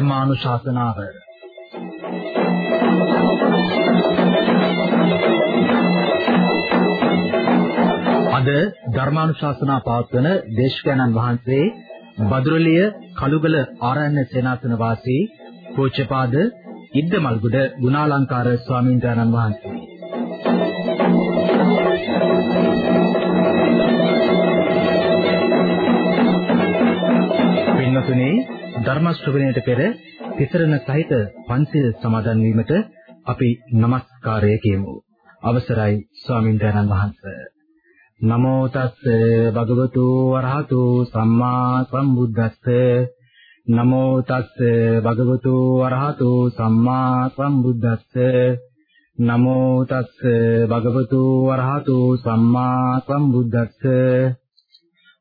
ධර්මානුශාසනාව. අද ධර්මානුශාසනා පවත්වන දේශකයන්න් වහන්සේ බදුරලිය කලුගල ආරණ්‍ය සේනාසන වාසී පූජ්‍යපාද ඉද්දමල්ගොඩ ගුණාලංකාර ස්වාමීන් වහන්සේ. පින්වතුනි ධර්ම ශ්‍රවණයට පෙර තිසරණ සහිත පන්සිල් සමාදන් වීමට අපි নমස්කාරය කියමු. අවසරයි ස්වාමින්දයන්න් වහන්සේ. නමෝ තස්ස භගවතු වරහතු සම්මා සම්බුද්දස්ස නමෝ තස්ස භගවතු වරහතු සම්මා සම්බුද්දස්ස නමෝ තස්ස භගවතු වරහතු සම්මා සම්බුද්දස්ස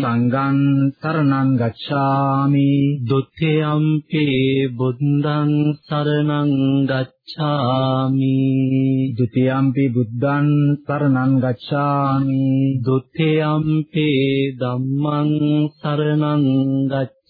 සංඝං සරණං ගච්ඡාමි ဒ ුතියම්පි බුද්ධං සරණං ගච්ඡාමි ဒ ුතියම්පි බුද්ධං සරණං ගච්ඡාමි ဒ ුතියම්පි ධම්මං සරණං ගච්ඡාමි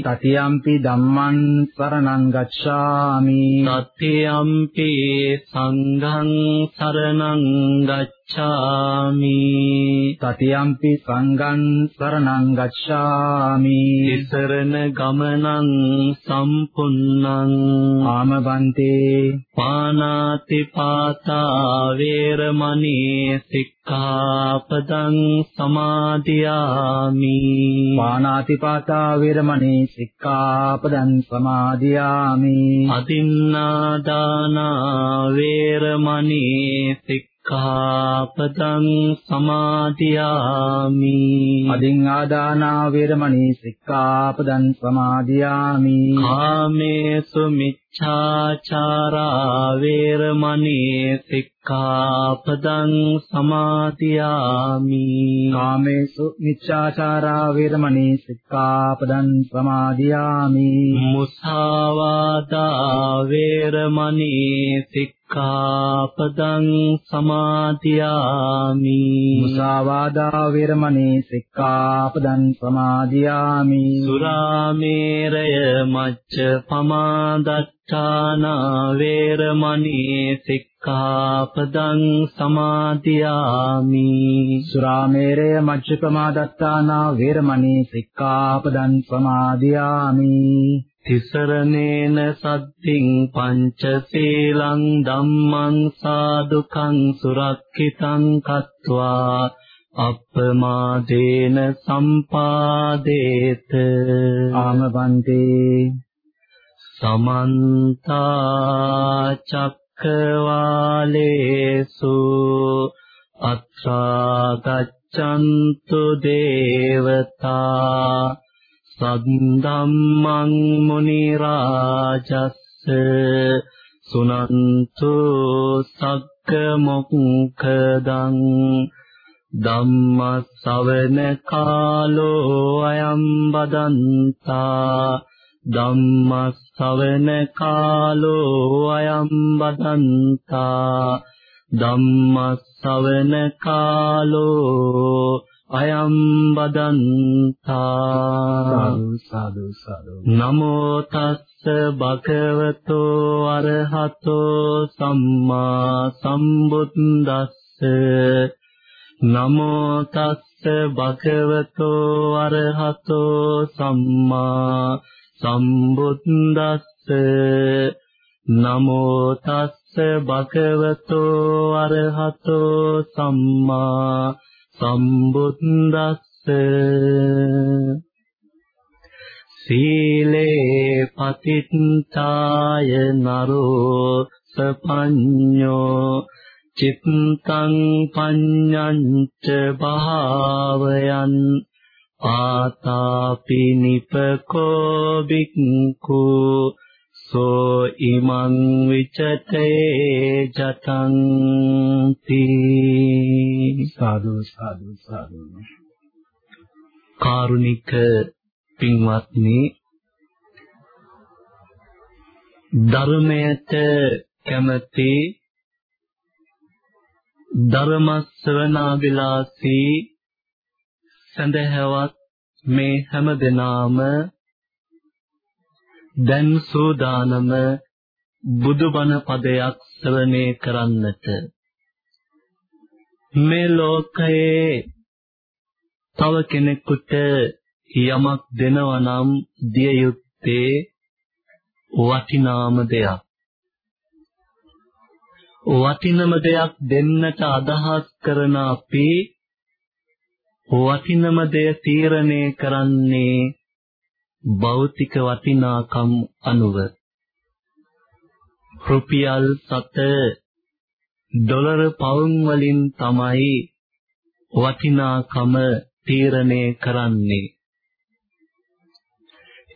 සතියම්පි ධම්මං සරණං ගච්ඡාමි. සතියම්පි සංඝං සරණං ගච්ඡාමි තතියම්පි සංඝං සරණං ගච්ඡාමි. තිසරණ ගමනං සම්පුන්නං. ආමබන්තේ පානාති පාතා වේරමණී සික්ඛාපදං සමාදියාමි. පානාතිපාතා වේරමණී සික්ඛාපදං සමාදියාමි. අදින්නාදානා වේරමණී සික්ඛාපදං සමාදියාමි. අදින් ආදානා වේරමණී සික්ඛාපදං සමාදියාමි. කාමේසු මිච්ඡාචාරා වේරමණී සික්ඛාපදං සමාදියාමි. කාමේසු මිච්ඡාචාරා වේරමණී සික්ඛාපදං සමාදියාමි. මුසාවාදා වේරමණී සික්ඛාපදං සමාදියාමි. මුසාවාදා වේරමණී සික්ඛාපදං සමාදියාමි. සුරාමේරය මච්ච පමාදත්තානා වේරමණී සික්ඛාපදං සමාදියාමි. සුරාමේරය මජ්ජපමාදත්තානා වේරමණී සික්ඛාපදං සමාදියාමි. තිසරණේන සද්දින් පංචශීලං ධම්මං සාදුකං සුරක්ඛිතං කତ୍වා අප්පමාදේන සම්පාදේත. ආමබන්තේ සමන්ත චක්කවාලේසු අත්‍රා ගච්ඡන්තු දේවතා සද්දම්මං මුනි රාජස්ස සුනන්තු සග්ග මොක්ඛදං ධම්ම ශවන කාලෝ අයම් බදන්තා ධම්ම ශවන කාලෝ අයම් බදන්තා ධම්ම ශවන කාලෝ අයම් බදන්තා සාදු සාදු. නමෝ තස්ස භගවතෝ අරහතෝ සම්මා සම්බුද්දස්ස. නමෝ තස්ස භගවතෝ අරහතෝ සම්මා සම්බුද්දස්ස නමෝ තස්ස භගවතෝ අරහතෝ සම්මා සම්බුද්දස්ස සීලේ පතිත්තාය නරෝ සපඤ්ඤෝ චිත්තං පඤ්ඤංච භාවයන් ආතාපි නිපකෝ බික්ඛු සෝ ඉමං විචතේ ජතං තී සාදු සාදු සාදු. කාරුණික පින්වත්නි ධර්මයට කැමති ධර්ම ශ්‍රවණාබිලාසී සඳහවත් මේ හැම දිනාම දැන් සූදානම බුදුබණ පදයක් ශ්‍රවණය කරන්නට මේ ලෝකයේ තව කෙනෙකුට යමක් දෙනවා නම් දිය යුත්තේ වටිනාම දෙයක්. වටිනම දෙයක් දෙන්නට අදහස් කරන අපි වටිනම දෙය තීරණය කරන්නේ භෞතික වටිනාකම් අනුව රුපියල් 7 ඩොලර පවුම් වලින් තමයි වටිනාකම තීරණය කරන්නේ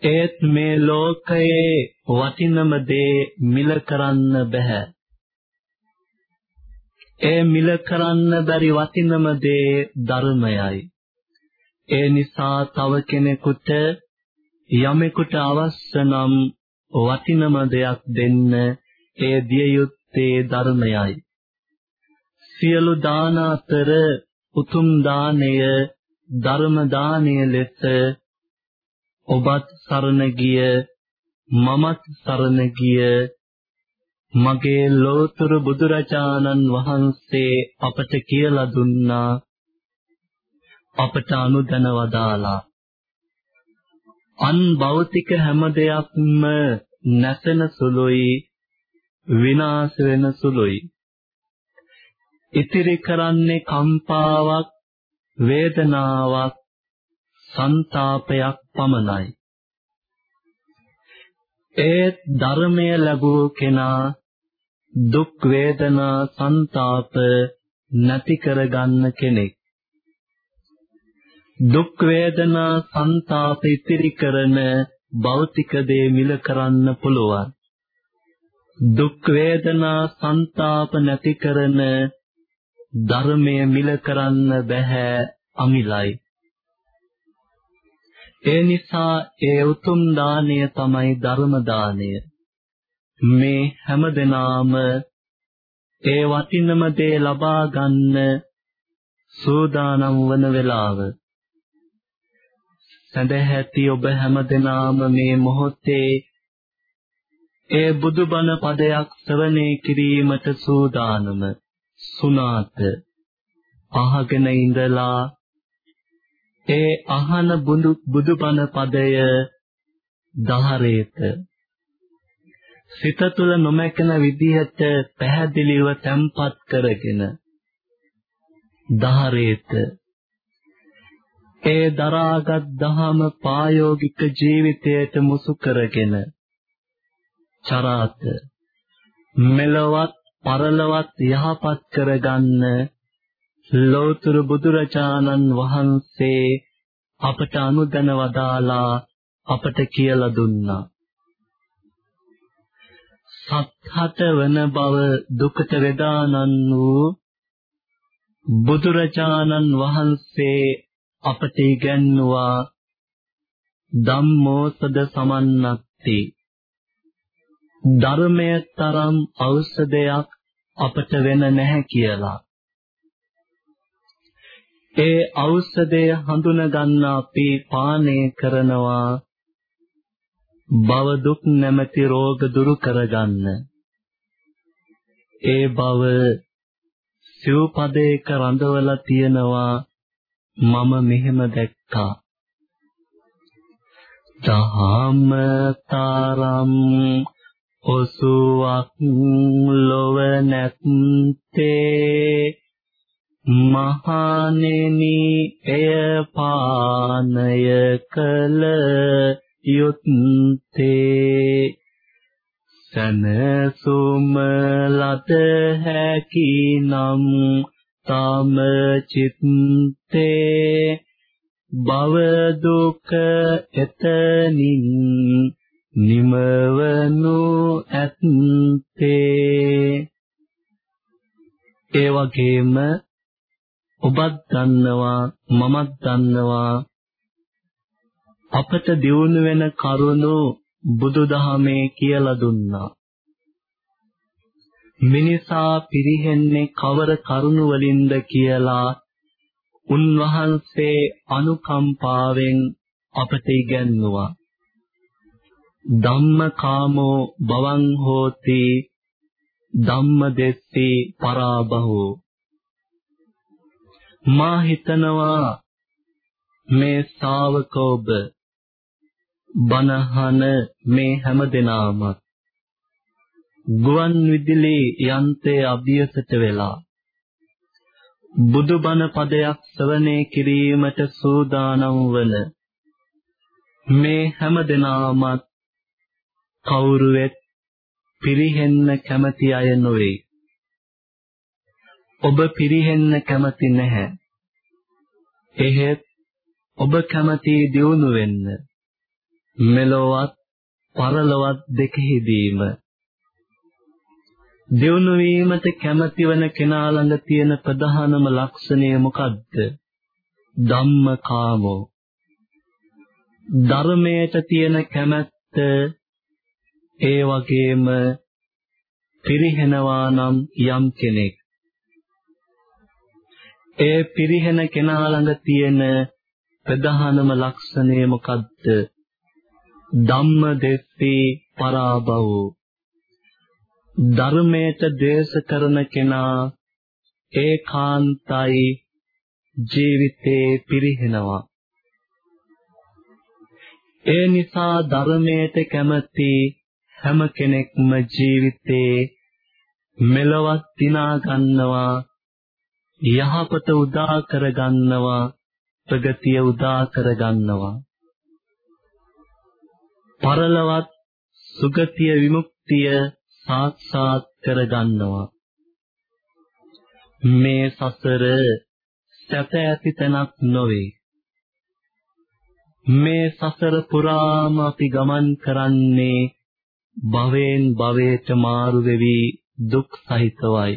ඒත් මේ ලෝකයේ වටිනම දේ මිල කරන්න බෑ. ඒ මිල කරන්න බැරි වටිනම දේ ධර්මයයි. ඒ නිසා තව කෙනෙකුට යමෙකුට අවශ්‍ය නම් වටිනම දෙයක් දෙන්න ඒ දිය යුත්තේ ධර්මයයි. සියලු දාන අතර උතුම් දාණය ධර්ම දාණය ලෙස ඔබත් සරණ ගිය මමත් සරණ ගිය මගේ ලෝතර බුදුරජාණන් වහන්සේ අපට කියලා දුන්නා. අපට අනුදැන වදාලා. අන් භෞතික හැම දෙයක්ම නැසෙන සුළුයි විනාශ වෙන සුළුයි. ඉතිරි කරන්නේ කම්පාවක් වේදනාවක් ਸੰతాපයක් පමණයි. ඒ ධර්මය ලැබූ කෙනා දුක් වේදනා සංతాප නැති කරගන්න කෙනෙක්. දුක් වේදනා සංతాප ඉතිරි කරන භෞතික දේ මිල කරන්න පුළුවන්. දුක් වේදනා සංతాප නැති කරන ධර්මය මිල කරන්න බෑ අමිලයි. ඒ නිසා ඒ උතුම් දාණය තමයි ධර්ම දාණය මේ හැම දිනාම ඒ වටිනම දේ ලබා ගන්න සූදානම් වන වෙලාව. සඳහැති ඔබ හැම දිනාම මේ මොහොතේ ඒ බුදුබණ පදයක් ශ්‍රවණය කිරීමට සූදානම සුනාත අහගෙන ඉඳලා ඒ අහන බුදු බුදුබණ පදය දහරේත සිත තුළ නොමැකෙන විදිහට පැහැදිලිව තැම්පත් කරගෙන දහරේත ඒ දරාගත් දහම ප්‍රායෝගික ජීවිතයට මුසු කරගෙන චරාත මෙලවත් පරලවත් යහපත් කරගන්න ලෝතර බුදුරජාණන් වහන්සේ අපට අනුදැන වදාලා අපට කියලා දුන්නා. සත්හත වන බව දුකට වේදානන් වූ බුදුරජාණන් වහන්සේ අපට ඉගැන්වුවා ධම්මෝසද සමන්නත්ති. ධර්මයේ තරම් ඖෂධයක් අපට වෙන නැහැ කියලා. ඒ ඖෂධය හඳුන ගන්න අපි පානය කරනවා. භව දුක් නැමැති රෝග දුරු කරගන්න. ඒ භව සිව්පදයක රඳවලා තියෙනවා මම මෙහෙම දැක්කා. දහම තරම් ඔසුවක් ලොව නැත්තේ මහණෙනි එය පානය කල යුත්තේ සනසුම ලත හැකි නම් තම චිත්තේ භව දුක එතනින් නිමවනු ඇත්තේ. ඒ වගේම ඔබත් දන්නවා මමත් දන්නවා අපට දියුණු වෙන කරුණු බුදුදහමේ කියලා දුන්නා. මිනිසා පිරිහෙන්නේ කවර කරුණු වලින්ද කියලා උන්වහන්සේ අනුකම්පාවෙන් අපට ඉගැන්නුවා. ධම්මකාමෝ බවං හෝති ධම්මදෙස්සී පරාබහෝ මා හිතනවා මේ ශාවක ඔබ බණහන මේ හැමදෙනාම ගුවන් විදුලි යන්ත්‍රයේ අභියසට වෙලා බුදුබණ පදයක් ශ්‍රවණය කිරීමට සූදානම් වන මේ හැමදෙනාමත් කවුරුවෙත් පිරිහෙන්න කැමති අය නොවේ. ඔබ පිරිහෙන්න කැමති නැහැ. එහෙත් ඔබ කැමති දියුණු වෙන්න. මෙලොවත් පරලොවත් දෙකෙහිදීම දියුණු වීමට කැමති වන කෙනා ළඟ තියෙන ප්‍රධානම ලක්ෂණය මොකද්ද? ධම්මකාමෝ. ධර්මයට තියෙන කැමැත්ත ඒ වගේම පිරිහෙනවා නම් යම් කෙනෙක් ඒ පිරිහෙන කෙනා ළඟ තියෙන ප්‍රධානම ලක්ෂණය මොකද්ද? ධම්ම දෙස්සී පරාභවෝ. ධර්මයට දේශ කරන කෙනා ඒකාන්තයි ජීවිතේ පිරිහෙනවා. ඒ නිසා ධර්මයට කැමති හැම කෙනෙක්ම ජීවිතේ මෙලවත් දිනා ගන්නවා යහපත උදා කර ගන්නවා ප්‍රගතිය උදා කර ගන්නවා. පරලවත් සුගතිය විමුක්තිය සාක්ෂාත් කර ගන්නවා මේ සසර සැප ඇති තැනක් නොවේ මේ සසර පුරාම අපි ගමන් කරන්නේ භවෙන් භවයට මාරු වෙවි දුක් සහිතවයි.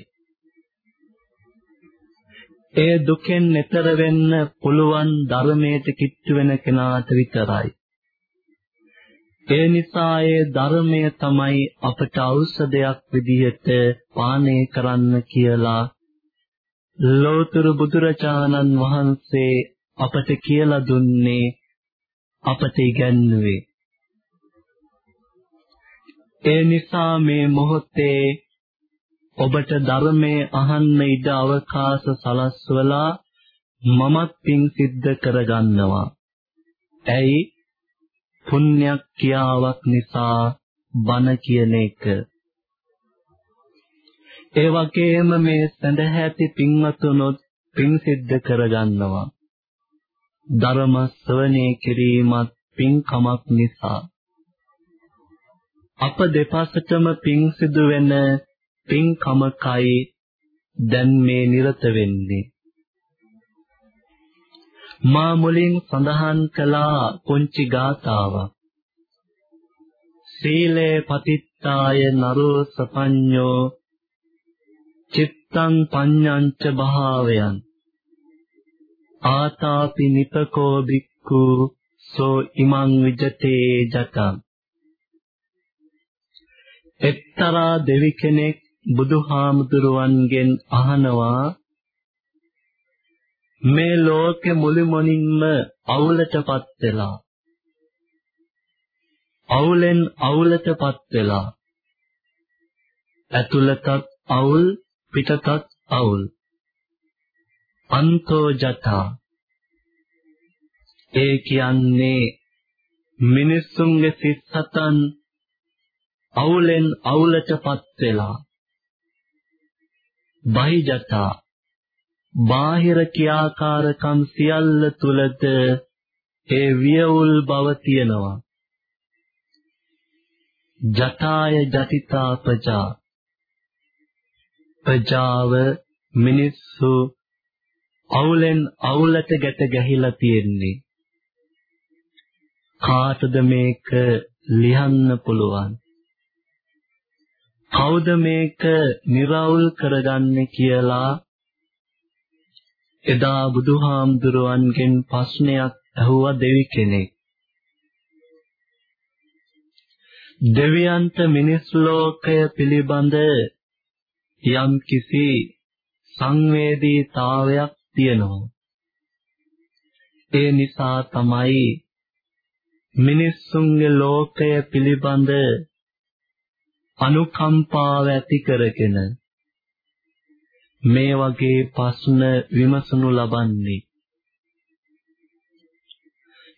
ඒ දුකෙන් එතර වෙන්න පුළුවන් ධර්මයට කිට්ටු වෙන කෙනාට විතරයි. ඒ නිසා ඒ ධර්මය තමයි අපට ඖෂධයක් විදිහට පානය කරන්න කියලා ලෝතර බුදුරජාණන් වහන්සේ අපට කියලා දුන්නේ අපට ඉගැන්වුවේ ඒ නිසා මේ මොහොතේ ඔබට ධර්මයේ අහන්න ඉඩ අවකාශ සලස්වලා මමත් පින් සිද්ධ කරගන්නවා. ඇයි පුණ්‍යක් කියාවක් නිසා බණ කියන එක. ඒ වගේම මේ සඳහැති පින්වතුනොත් පින් සිද්ධ කරගන්නවා. ධර්ම ශ්‍රවණය කිරීමත් පින්කමක් නිසා අප දෙපසටම පිං සිදු වෙන පින්කමකයි දැන් මේ නිරත වෙන්නේ මා මුලින් සඳහන් කළා පුංචි ගාතාවක් සීලේ පතිත්තාය නරෝ සපඤ්ඤෝ චිත්තං පඤ්ඤංච භාවයන්. ආතාපි නිපකෝ බික්ඛු සෝ ඉමං විජතේ ජතං. එක්තරා දෙවි කෙනෙක් බුදුහාමුදුරුවන්ගෙන් අහනවා මේ ලෝකෙ මුළුමනින්ම අවුලටපත් වෙලා. අවුලෙන් අවුලටපත් වෙලා. ඇතුළතත් අවුල් පිටතත් අවුල්. අන්තෝ ජතා. ඒ කියන්නේ මිනිස්සුන්ගේ සිත් සතන් අවුලෙන් අවුලටපත් වෙලා. බහිජතා බාහිර ක්‍රියාකාරකම් සියල්ල තුලද ඒ වියවුල් බව තියෙනවා. ජතාය ජතිතා ප්‍රජා. ප්‍රජාව මිනිස්සු අවුලෙන් අවුලට ගැට ගැහිලා තියෙන්නේ. කාටද මේක ලියන්න පුළුවන්? කවුද මේක निराවුල් කරගන්නේ කියලා එදා බුදුහාමුදුරුවන්ගෙන් ප්‍රශ්නයක් අහුවා දෙවි කෙනෙක් දෙවියන්ට මිනිස් ලෝකය පිළිබඳ යම් කිසි සංවේදීතාවයක් තියෙනවා. ඒ නිසා තමයි මිනිස්සුන්ගේ ලෝකය පිළිබඳ අනුකම්පාව ඇති කරගෙන මේ වගේ ප්‍රශ්න විමසනු ලබන්නේ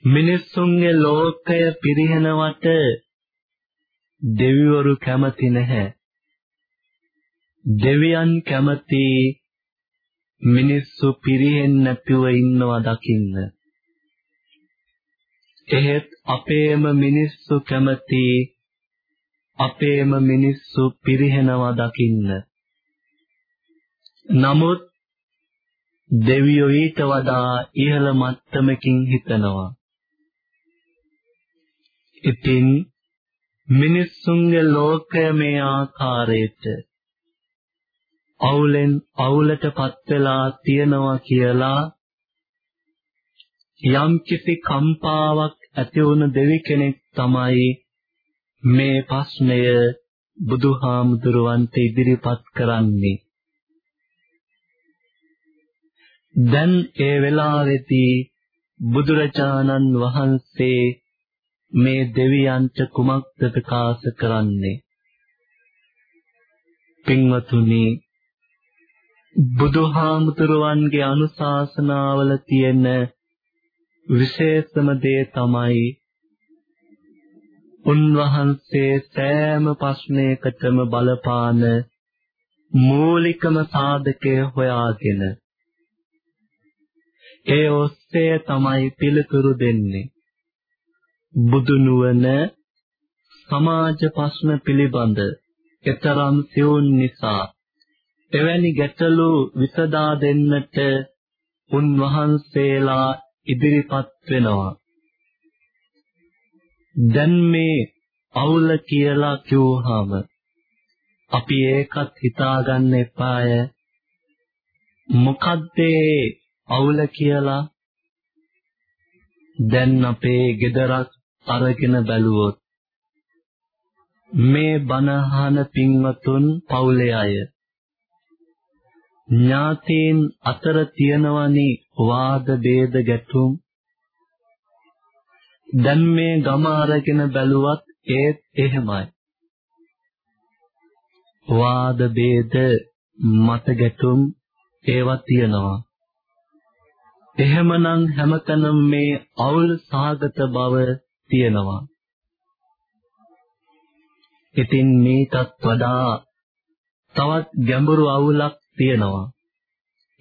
මිනිස්සුන්ගේ ලෝකය පිරිහෙනවට දෙවිවරු කැමති නැහැ. දෙවියන් කැමති මිනිස්සු පිරිහෙන්නේ නැතිව ඉන්නවා දකින්න. එහෙත් අපේම මිනිස්සු කැමති අපේම මිනිස්සු පිරිහෙනවා දකින්න. නමුත් දෙවියෝ ඊට වඩා ඉහළ මට්ටමකින් හිතනවා. ඉතින් මිනිස්සුන්ගේ ලෝකය මේ ආකාරයට අවුලෙන් අවුලටපත් වෙලා තියනවා කියලා යම්කිසි කම්පාවක් ඇති වුණ දෙවි කෙනෙක් තමයි මේ ප්‍රශ්නය බුදුහාමුදුරුවන්ට ඉදිරිපත් කරන්නේ දැන් ඒ වෙලාවේදී බුදුරජාණන් වහන්සේ මේ දෙවියන්ට කුමක්ද ප්‍රකාශ කරන්නේ? පින්වතුනි බුදුහාමුදුරුවන්ගේ අනුශාසනාවල තියෙන විශේෂම දේ තමයි උන්වහන්සේ සෑම ප්‍රශ්නයකටම බලපාන මූලිකම සාධකය හොයාගෙන ඒ ඔස්සේ තමයි පිළිතුරු දෙන්නේ. බුදු නුවණ සමාජ ප්‍රශ්න පිළිබඳ ඊතරම් සියුම් නිසා එවැනි ගැටලු විසදා දෙන්නට උන්වහන්සේලා ඉදිරිපත් වෙනවා. දැන් මේ අවුල කියලා කිව්වහම අපි ඒකත් හිතාගන්න එපාය. මොකද්ද අවුල කියලා දැන් අපේ ගෙදරක් අරගෙන බැලුවොත් මේ බණහන පින්වතුන් පවුලේ අය ඥාතීන් අතර තියෙනවනි වාද ભેද ගැටුම්. දැන් මේ ගම අරගෙන බැලුවත් ඒත් එහෙමයි. වාද ભેද මත ගැටුම් ඒවා තියෙනවා. එහෙමනම් හැමතැනම මේ අවුල් සාගත බව තියෙනවා. ඉතින් මේකත් වඩා තවත් ගැඹුරු අවුලක් තියෙනවා.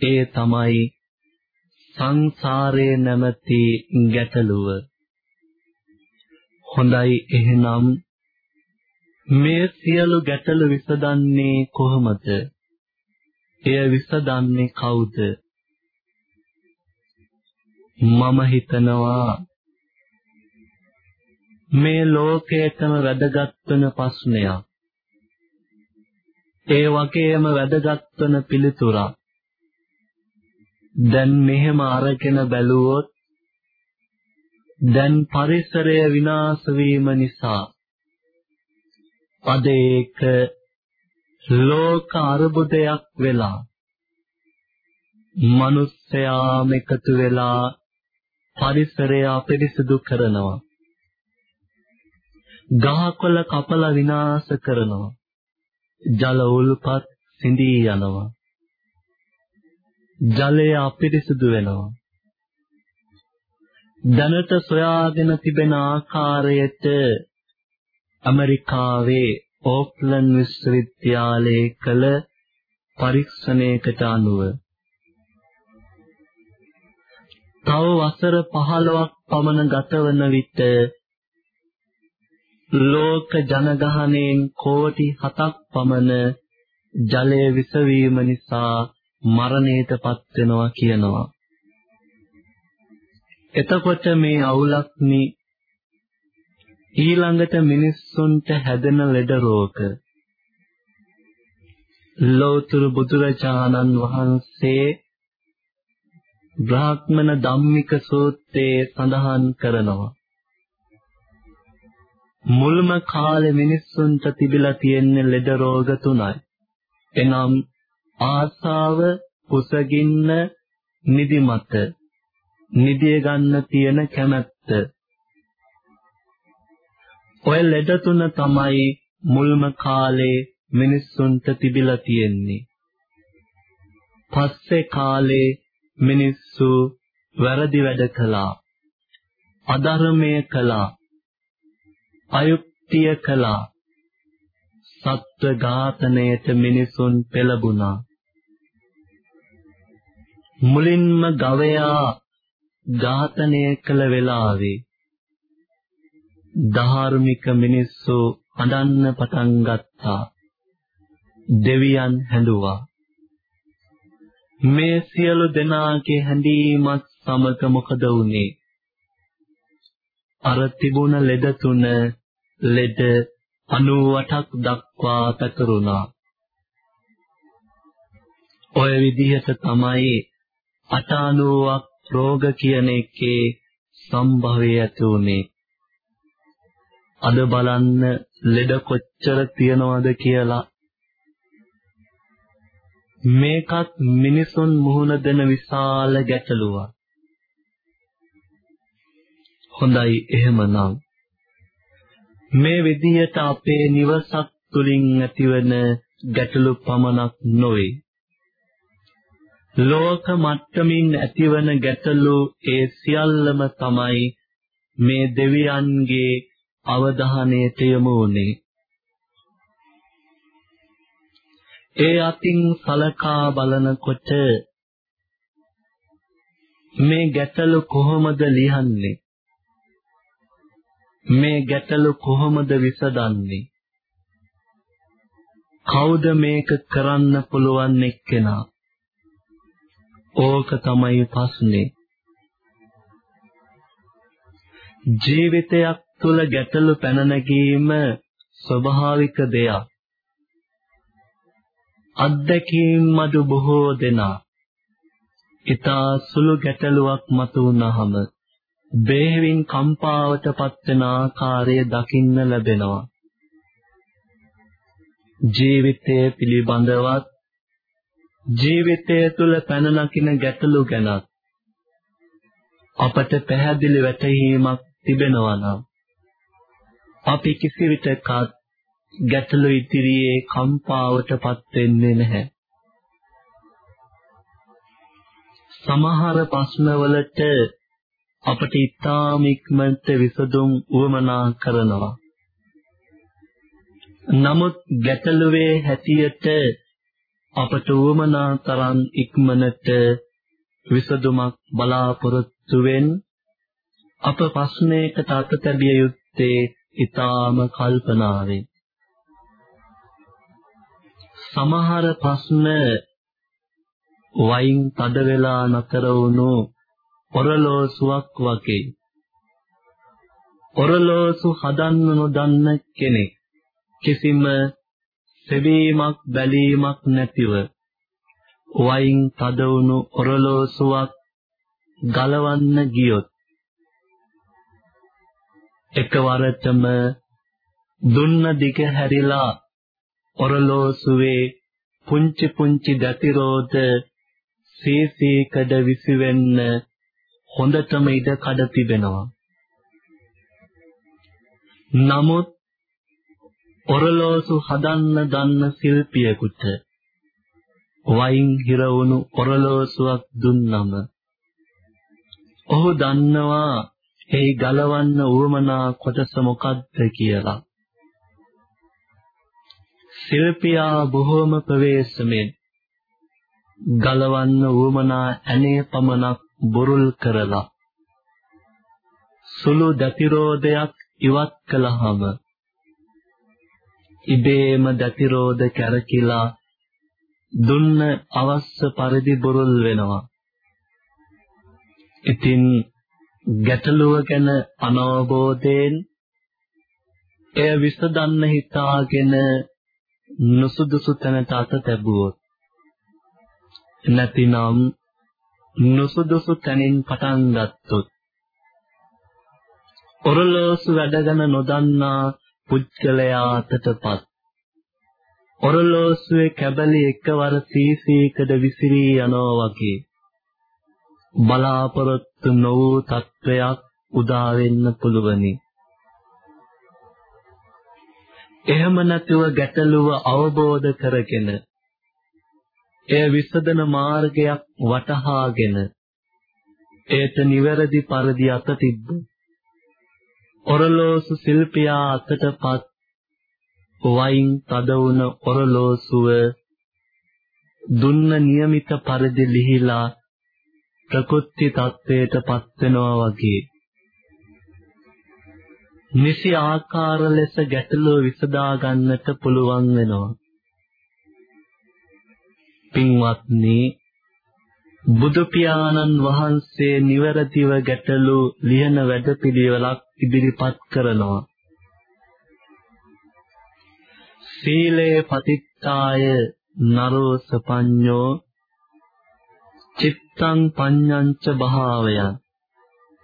ඒ තමයි සංසාරේ නැමැති ගැටලුව. හොඳයි එහෙනම් මේ සියලු ගැටලු විසඳන්නේ කොහොමද? එය විසඳන්නේ කවුද? මම හිතනවා මේ ලෝකයටම වැදගත් වෙන ප්‍රශ්නයක්. ඒ වගේම වැදගත් වෙන පිළිතුරක්. දැන් මෙහෙම අරගෙන බැලුවොත් දැන් පරිසරය විනාශ වීම නිසා අද ඒක ලෝක අරුබුදයක් වෙලා මිනිස්යාම එකතු වෙලා පරිසරය අපිරිසිදු කරනවා ගහකොළ කපලා විනාශ කරනවා. ජල උල්පත් සිඳී යනවා. ජලය අපිරිසිදු වෙනවා. දැනට සොයාගෙන තිබෙන ආකාරයට ඇමරිකාවේ ඕක්ලන්ඩ් විශ්වවිද්‍යාලයේ කළ පරීක්ෂණයකට අනුව තව වසර 15ක් පමණ ගතවන විට ලෝක ජනගහණයෙන් කෝටි 7ක් පමණ ජලය විස වීම නිසා මරණයටපත් වෙනවා කියනවා. එතකොට මේ අවුලක්නි ඊළඟට මිනිස්සුන්ට හැදෙන ලෙඩ රෝග ලෝතුරු බුදුරජාණන් වහන්සේ බ්‍රාහ්මණ ධම්මික සූත්‍රයේ සඳහන් කරනවා මුල්ම කාලේ මිනිස්සුන්ට තිබිලා තියෙන ලෙඩ රෝග තුනයි. එනම් ආසාව, කුසගින්න, නිදිමත. නිදිය ගන්න තියෙන කැමැත්ත. ඔය ලෙඩ තුන තමයි මුල්ම කාලේ මිනිස්සුන්ට තිබිලා තියෙන්නේ. පස්සේ කාලේ මිනිස්සු වැරදි වැඩ කළා. අධර්මය කළා. අයුක්තිය කළා. සත්ව ඝාතනයට මිනිසුන් පෙළඹුණා. මුලින්ම ගවයා ඝාතනය කළ වෙලාවේ ධාර්මික මිනිස්සු අඬන්න පටන් ගත්තා. දෙවියන් හැඬුවා. මේ සියලු දෙනාගේ හැඬීමත් සමග මොකද වුනේ? අර තිබුණ ලෙඩ තුන ලෙඩ 98ක් දක්වා පැතුරුණා. ඔය විදිහට තමයි 98ක් රෝග කියන එකේ සම්භවය ඇති උනේ. අද බලන්න ලෙඩ කොච්චර තියනවද කියලා මේකත් මිනිසුන් මුහුණ දෙන විශාල ගැටලුවක්. හොඳයි එහෙමනම් මේ විදියට අපේ නිවසක් තුලින් ඇතිවන ගැටලු පමණක් නොවේ. ලෝක මට්ටමින් ඇතිවන ගැටලු ඒ සියල්ලම තමයි මේ දෙවියන්ගේ අවධානයට යොමු වුනේ. ඒ අතින් සලකා බලනකොට මේ ගැටලු කොහොමද ලියන්නේ? මේ ගැටලු කොහොමද විසඳන්නේ? කවුද මේක කරන්න පුළුවන් එක්කෙනා? ඕක තමයි ප්‍රශ්නේ. ජීවිතයක් තුළ ගැටලු පැන නැගීම ස්වභාවික දෙයක්. අත්දැකීම් මඩු බොහෝ දෙනා. ඊතා සුළු ගැටලුවක් මතුවනහම බේහිවින් කම්පාවටපත් වෙන ආකාරය දකින්න ලැබෙනවා. ජීවිතය පිළිබඳවත් ජීවිතය තුළ පැන නගින ගැටලු ගැන අපට පැහැදිලි වැටහීමක් තිබෙනවා නම් අපි කිසි විටකත් ගැටලු ඉදිරියේ කම්පාවටපත් වෙන්නේ නැහැ. සමහර ප්‍රශ්නවලට අපට ඉතාම ඉක්මනට විසඳුම් උවමනා කරනවා. නමුත් ගැටලුවේ හැටියට අපට උවමනා තරම් ඉක්මනට විසඳුමක් බලාපොරොත්තු වෙන් අප ප්‍රශ්නයකට අත තැබිය යුත්තේ ඊටාම කල්පනාවෙන් සමහර ප්‍රශ්න වයින් තද වෙලා නතර වුණු ඔරලෝසුවක් වගේ. ඔරලෝසු හදන්න නොදන්න කෙනෙක් කිසිම සෙවීමක් බැලීමක් නැතිව වයින් තද වුණු ඔරලෝසුවක් ගලවන්න ගියොත් එකවරටම දුන්න දිග හැරිලා ඔරලෝසුවේ පුංචි පුංචි දතිරෝධ සීසීකඩ විසිවෙන්න හොඳටම ඉඩ කඩ තිබෙනවා. නමුත් ඔරලෝසු හදන්න දන්න ශිල්පියෙකුට වයින් හිරවුණු ඔරලෝසුවක් දුන්නම ඔහු දන්නවා ඒ ගලවන්න උවමනා කොටස මොකක්ද කියලා. ශිල්පියා බොහෝම ප්‍රවේශමෙන් ගලවන්න උවමනා ඇනේ පමණක් බුරුල් කරලා සුළු දතිරෝධයක් ඉවත් කළාම ඉබේම දතිරෝධ කැරකිලා දුන්න අවශ්‍ය පරිදි බුරුල් වෙනවා. ඉතින් ගැටලුව ගැන අනවබෝධයෙන් එය විසඳන්න හිතාගෙන නුසුදුසු තැනට අත තැබුවොත් නැතිනම් නුසුදුසු තැනින් පටන් ගත්තොත් ඔරලෝසු වැඩගෙන නොදන්නා පුද්ගලයා අතටපත් ඔරලෝසුවේ කැබලි එකවර සීසීකඩ විසිරී යනවා වගේ බලාපොරොත්තු නොවූ තත්වයක් උදා වෙන්න පුළුවනි. එහෙම නැතුව ගැටලුව අවබෝධ කරගෙන එය විසඳන මාර්ගයක් වටහාගෙන ඒට නිවැරදි පරිදි අත තිබ්බ ඔරලෝසු ශිල්පියා අතටපත් වයින් තද වුණ ඔරලෝසුව දුන්න નિયમિત පරිදි ලිහිලා ප්‍රකෘති තත්වයට පත් වෙනවා වගේ නිසි ආකාර ලෙස ගැටලුව විසඳා ගන්නට පුළුවන් වෙනවා. පින්වත්නි බුදු පියාණන් වහන්සේ නිවැරදිව ගැටලු ලියන වැඩපිළිවෙලක් ඉදිරිපත් කරනවා. සීලේ පතිත්තාය නරෝ සපඤ්ඤෝ චිත්තං පඤ්ඤංච භාවයන්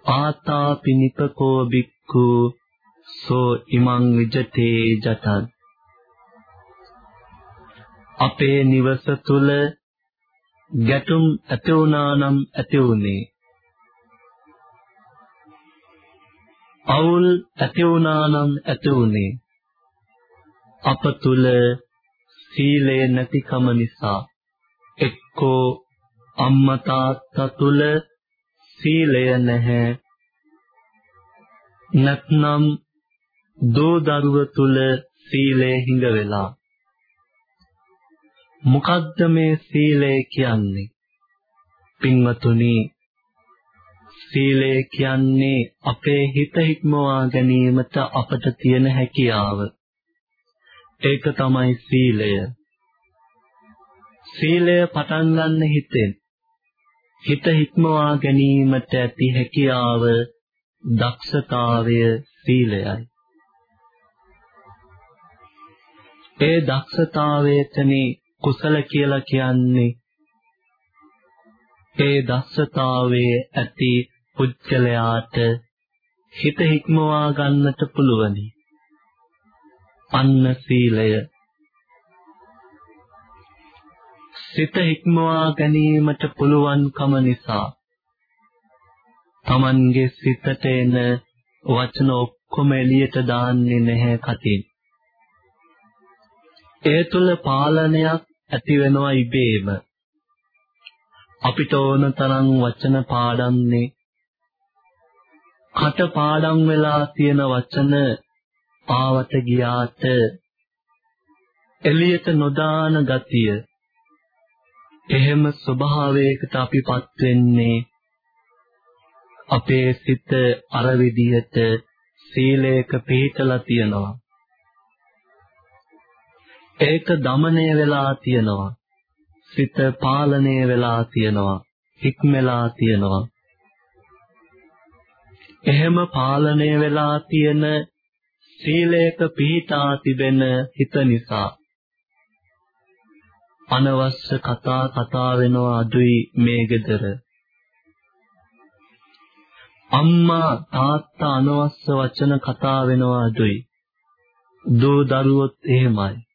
ආතාපි නිපකෝ බික්ඛු සෝ ඉමං විජතේ ජතං අපේ නිවස තුල ගැටුම් ඇති වුණා නම් ඇති වුනේ අවුල් ඇති වුණා නම් ඇති වුනේ අප තුල සීලය නැතිකම නිසා එක්කෝ අම්මා තාත්තා තුල සීලය නැහැ. නැත්නම් දෝ දරුව තුල සීලය හිඟ වෙලා. මොකද්ද මේ සීලය කියන්නේ? පින්වතුනි සීලය කියන්නේ අපේ හිත හික්මවා ගැනීමට අපට තියෙන හැකියාව. ඒක තමයි සීලය. සීලය පටන් ගන්න හිතෙන් හිත හික්මවා ගැනීමට ඇති හැකියාව දක්ෂතාවය සීලයයි. ඒ දක්ෂතාවයටනේ කුසල කියලා කියන්නේ ඒ දස්සතාවයේ ඇති පුද්ගලයාට හිත හික්මවා ගන්නට පුළුවනි. අන්න සීලය. සිත හික්මවා ගැනීමට පුළුවන්කම නිසා Tamanගේ සිතට එන වචන ඔක්කොම එළියට දාන්නේ නැහැ කතින්. ඒ තුල පාලනයක් ඇති වෙනවා ඉබේම. අපිට ඕන තරම් වචන පාඩම්නේ කට පාඩම් වෙලා තියෙන වචන ආවට ගියාට එළියට නොදාන ගතිය එහෙම ස්වභාවයකට අපිපත් වෙන්නේ අපේ සිත අර විදිහට සීලයක පිළිතලා තියනවා ඒක দমনය වෙලා තියෙනවා. සිත පාලනය වෙලා තියෙනවා. ඉක්මලා තියෙනවා. එහෙම පාලනය වෙලා තියෙන සීලයක පිහිටා තිබෙන හිත නිසා අනවශ්‍ය කතා කතා වෙනවා අදුයි මේ ගෙදර අම්මා තාත්තා අනවශ්‍ය වචන කතා වෙනවා අදුයි දෝ දරුවොත් එහෙමයි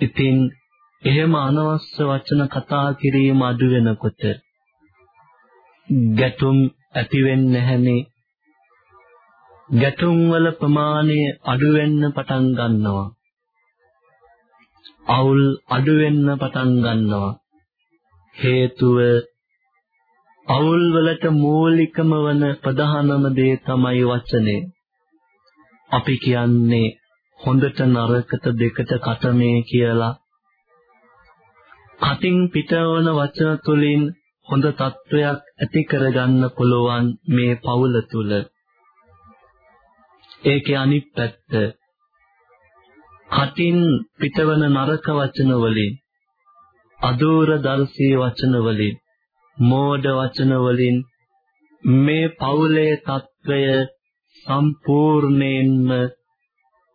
ඉතින් එහෙම අනවශ්‍ය වචන කතා කිරීම අඩු වෙනකොට ගැටුම් ඇති වෙන්නේ නැහනේ. ගැටුම් වල ප්‍රමාණය අඩු වෙන්න පටන් ගන්නවා. අවුල් අඩු වෙන්න පටන් ගන්නවා. හේතුව අවුල් වලට මූලිකම වන ප්‍රධානම දේ තමයි වචනේ. අපි කියන්නේ හොඳට නරකට දෙකට කට මේ කියලා. කටින් පිටවන වචන තුලින් හොඳ තත්වයක් ඇති කරගන්න පුළුවන් මේ පවුල තුල ඒකේ අනිත් පැත්ත කටින් පිටවන නරක වචන වලින් අදූරදර්ශී වචන වලින් මෝඩ වචන වලින් මේ පවුලේ తত্ত্বය සම්පූර්ණයෙන්ම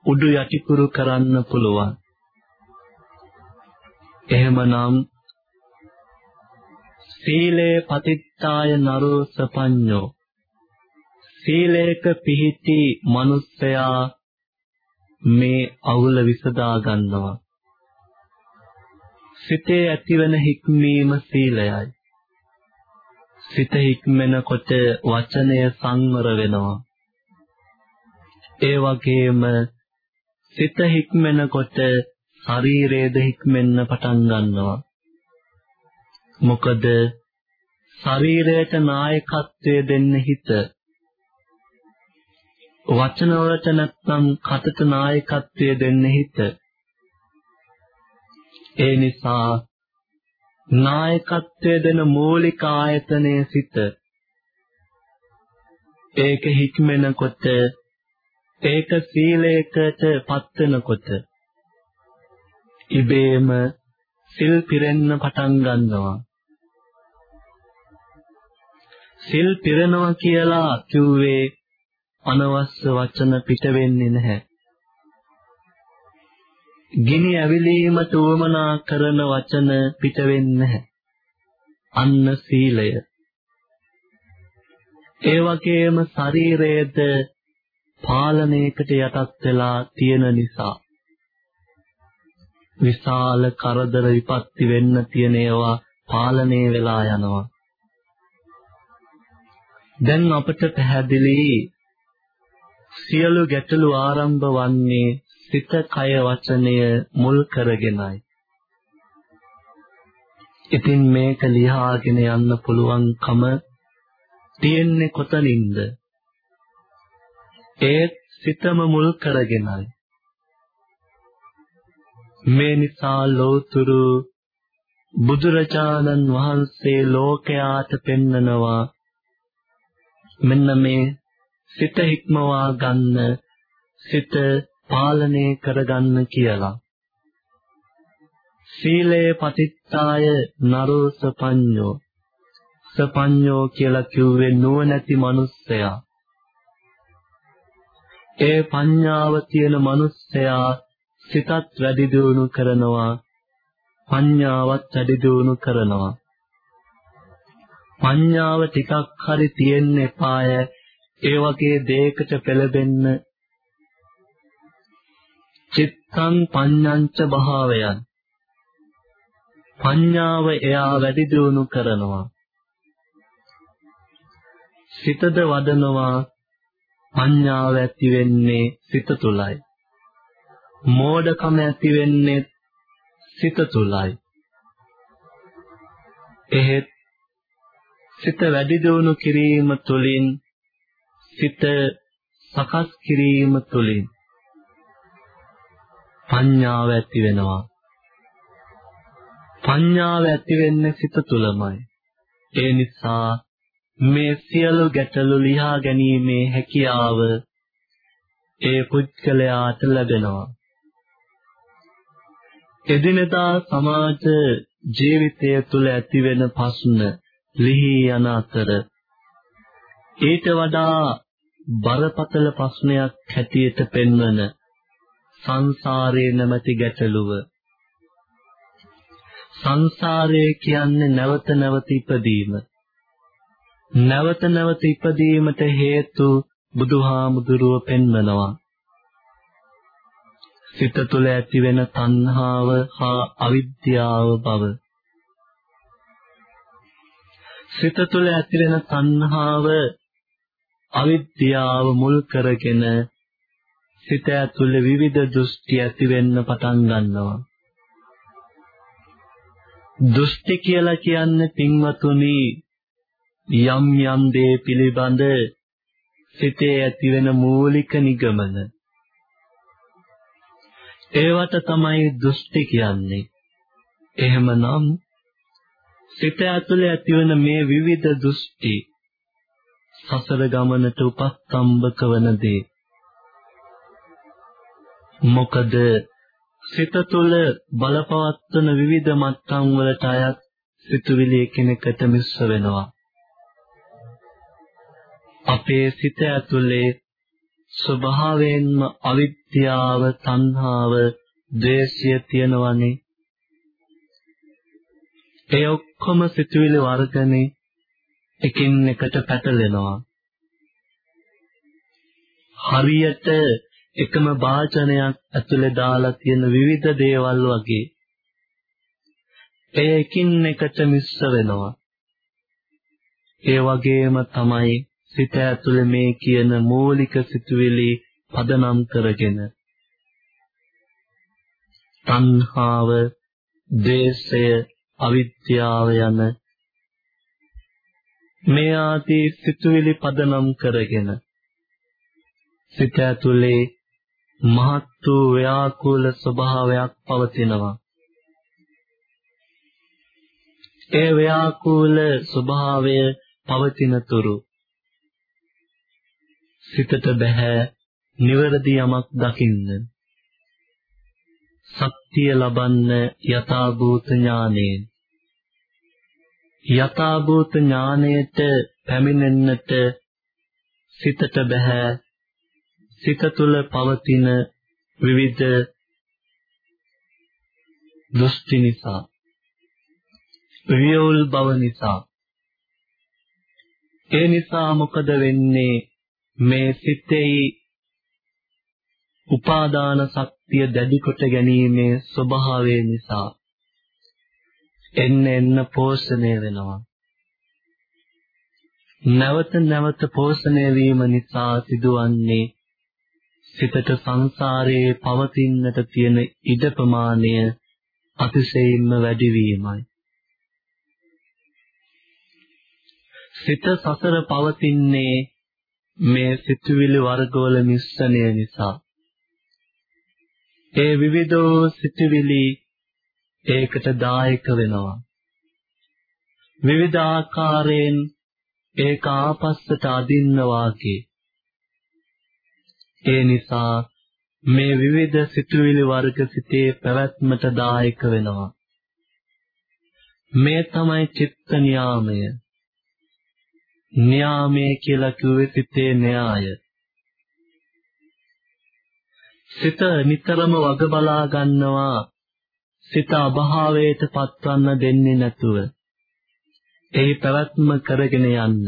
උඩු යටිකුරු කරන්න පුළුවන්. එහෙමනම් සීලේ පතිත්තාය නරෝ සපඤ්ඤෝ සීලේක පිහිටි මිනිසයා මේ අවුල විසදා ගන්නවා. සිතේ ඇතිවන හික්මීම සීලයයි. සිත හික්මෙනකොට වචනය සංවර වෙනවා. ඒ වගේම සිත හික්මෙනකොට ශරීරයේද හික්මෙන්න පටන් ගන්නවා. මොකද ශරීරයට නායකත්වය දෙන්න හිත වචන වලට නැත්නම් කටට නායකත්වය දෙන්න හිත. ඒ නිසා නායකත්වය දෙන මූලික ආයතනය සිත. ඒක හික්මෙනකොට ඒක සීලයකට පත් වෙනකොට ඉබේම සිල් පිරෙන්න පටන් ගන්නවා සිල් පිරෙනවා කියලා කිව්වේ අනවශ්‍ය වචන පිට වෙන්නේ නැහැ. ගිනි ඇවිලීමට උවමනා කරන වචන පිට වෙන්නේ නැහැ. අන්න සීලය. ඒ වගේම ශරීරයේද පාලනයකට යටත් වෙලා තියෙන නිසා විශාල කරදර විපත්ති වෙන්න තියෙන ඒවා පාලනය වෙලා යනවා. දැන් අපට පැහැදිලි සියලු ගැටලු ආරම්භ වන්නේ සිත කය වචනය මුල් කරගෙනයි. ඉතින් මේක ලියාගෙන යන්න පුළුවන්කම තියෙන්නේ කොතනින්ද? ඒත් සිතම මුල් කරගෙනයි. මේ නිසා ලෝතුරු බුදුරජාණන් වහන්සේ ලෝකයාට පෙන්නනවා මෙන්න මේ සිත හික්මවා ගන්න සිත පාලනය කරගන්න කියලා. සීලේ පතිත්තාය නරෝ සපඤ්ඤෝ සපඤ්ඤෝ කියලා කිව්වේ නුවණැති මිනිස්සයා. ඒ පඤ්ඤාව තියෙන මිනිස්සයා සිතත් වැඩි දියුණු කරනවා. පඤ්ඤාවත් වැඩි දියුණු කරනවා. පඤ්ඤාව ටිකක් හරි තියෙන්න එපාය. ඒ වගේ දෙයකට පෙළඹෙන්න. චිත්තං පඤ්ඤංච භාවයන්. පඤ්ඤාව එයා වැඩි දියුණු කරනවා. සිතද වදනවා පඤ්ඤාව ඇති වෙන්නේ සිත තුලයි මෝඩකම ඇති වෙන්නේ සිත තුලයි එහෙත් සිත වැඩි දියුණු කිරීම තුළින් සිත සකස් කිරීම තුළින් පඤ්ඤාව ඇති වෙනවා. පඤ්ඤාව ඇති වෙන්නේ සිත තුළමයි. ඒ නිසා මේ සියලු ගැටලු ලියා ගැනීමේ හැකියාව ඒ පුද්ගලයාට ලැබෙනවා එදිනදා සමාජ ජීවිතය තුළ ඇතිවෙන ප්‍රශ්න ලිහි යන අතර ඊට වඩා බරපතල ප්‍රශ්නයක් හැටියට පෙන්වන සංසාරයේ නැමැති ගැටලුව. සංසාරය කියන්නේ නැවත නැවත ඉපදීම. නැවත නැවත ඉපදීමට හේතු බුදුහාමුදුරුව පෙන්වනවා සිත තුළ ඇතිවෙන තණ්හාව හා අවිද්‍යාව බව සිත තුළ ඇතිවෙන තණ්හාව අවිද්‍යාව මුල් කරගෙන සිත ඇතුළේ විවිධ දෘෂ්ටි ඇති වෙන්න පටන් ගන්නවා. දෘෂ්ටි කියලා කියන්නේ පින්වතුනි යම් යම් දේ පිළිබඳ සිතේ ඇතිවෙන මූලික නිගමන. ඒවට තමයි දෘෂ්ටි කියන්නේ. එහෙමනම් සිත ඇතුලේ ඇතිවන මේ විවිධ දෘෂ්ටි සසර ගමනට උපස්තම්භක වන දේ මොකද සිත තුළ බලපවත්වන විවිධ මට්ටම් වලට අයත් සිතුවිලි එකිනෙකට මිශ්‍ර වෙනවා අපේ සිත ඇතුලේ ස්වභාවයෙන්ම අවිද්‍යාව, තණ්හාව, ද්වේෂය තියෙනවනේ. ඒ ඔක්කොම සිතුවිලි වර්ගනේ එකින් එකට පැටලෙනවා. හරියට එකම වාචනයක් ඇතුලේ දාලා තියෙන විවිධ දේවල් වගේ එය එකින් එකට මිශ්‍ර වෙනවා. ඒ වගේම තමයි සිත ඇතුලේ මේ කියන මූලික සිතුවිලි පදනම් කරගෙන තණ්හාව, ද්වේෂය, අවිද්‍යාව යන මේ ආදී සිතුවිලි පදනම් කරගෙන සිත ඇතුලේ මහත් වූ ව්‍යාකූල ස්වභාවයක් පවතිනවා. ඒ ව්‍යාකූල ස්වභාවය පවතින තුරු සිතට බෑ නිවැරදි යමක් දකින්න. සත්‍ය ලබන්න යථාභූත ඥානයෙන්. යථාභූත ඥානයට පැමිණෙන්නට සිතට බෑ සිත තුළ පවතින විවිධ දෘෂ්ටි නිසා වියෝල් බව නිසා ඒ නිසා මොකද වෙන්නේ මේ සිතේ උපාදාන ශක්තිය දැඩි කොට ගැනීමේ ස්වභාවය නිසා එන්න එන්න පෝෂණය වෙනවා. නැවත නැවත පෝෂණය වීම නිසා සිදුවන්නේ සිතට සංසාරයේ පවතින්නට තියෙන ඉඩ ප්‍රමාණය අතිශයින්ම වැඩි වීමයි. සිත සසර පවතින්නේ මේ සිතුවිලි වර්ගවල මිශ්‍රණය නිසා. ඒ විවිධ සිතුවිලි ඒකට දායක වෙනවා. විවිධ ආකාරයෙන් ඒක ආපස්සට අදින්න වාගේ ඒ නිසා මේ විවිධ සිතුවිලි වර්ග සිතේ පැවැත්මට දායක වෙනවා. මේ තමයි චිත්ත නියාමය. න්යාමයේ කියලා කිව්වේ සිතේ න්‍යාය. සිත නිතරම වග බලා ගන්නවා සිත අභාවයට පත්වන්න දෙන්නේ නැතුව. ඒ පැවැත්ම කරගෙන යන්න.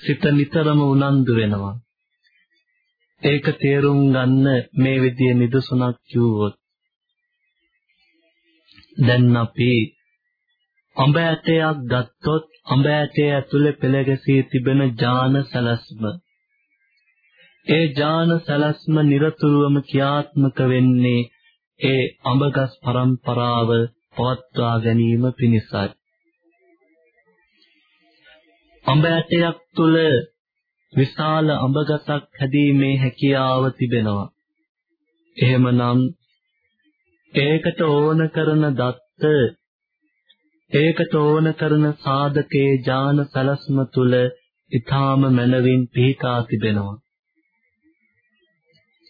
සිත නිතරම උනන්දු වෙනවා. ඒක තේරුම් ගන්න මේ විදිය නිදසුනක් කිව්වොත් දැන් අපි අඹ ඇටයක් ගත්තොත් අඹ ඇටය ඇතුලේ පෙළ ගැසී තිබෙන ඥාන සලස්ම. ඒ ඥාන සලස්ම নিরතුරුවම ක්‍රියාත්මක වෙන්නේ ඒ අඹගස් පරම්පරාව පවත්වා ගැනීම පිණිසයි. අඹ ඇටයක් තුල විශාල අඹගසක් හැදීමේ හැකියාව තිබෙනවා. එහෙමනම් ඒකට ඕන කරන දත්ත ඒකට ඕන කරන සාධකේ ඥාන සලස්ම තුල ඊ타ම මනවින් පිහිටා තිබෙනවා.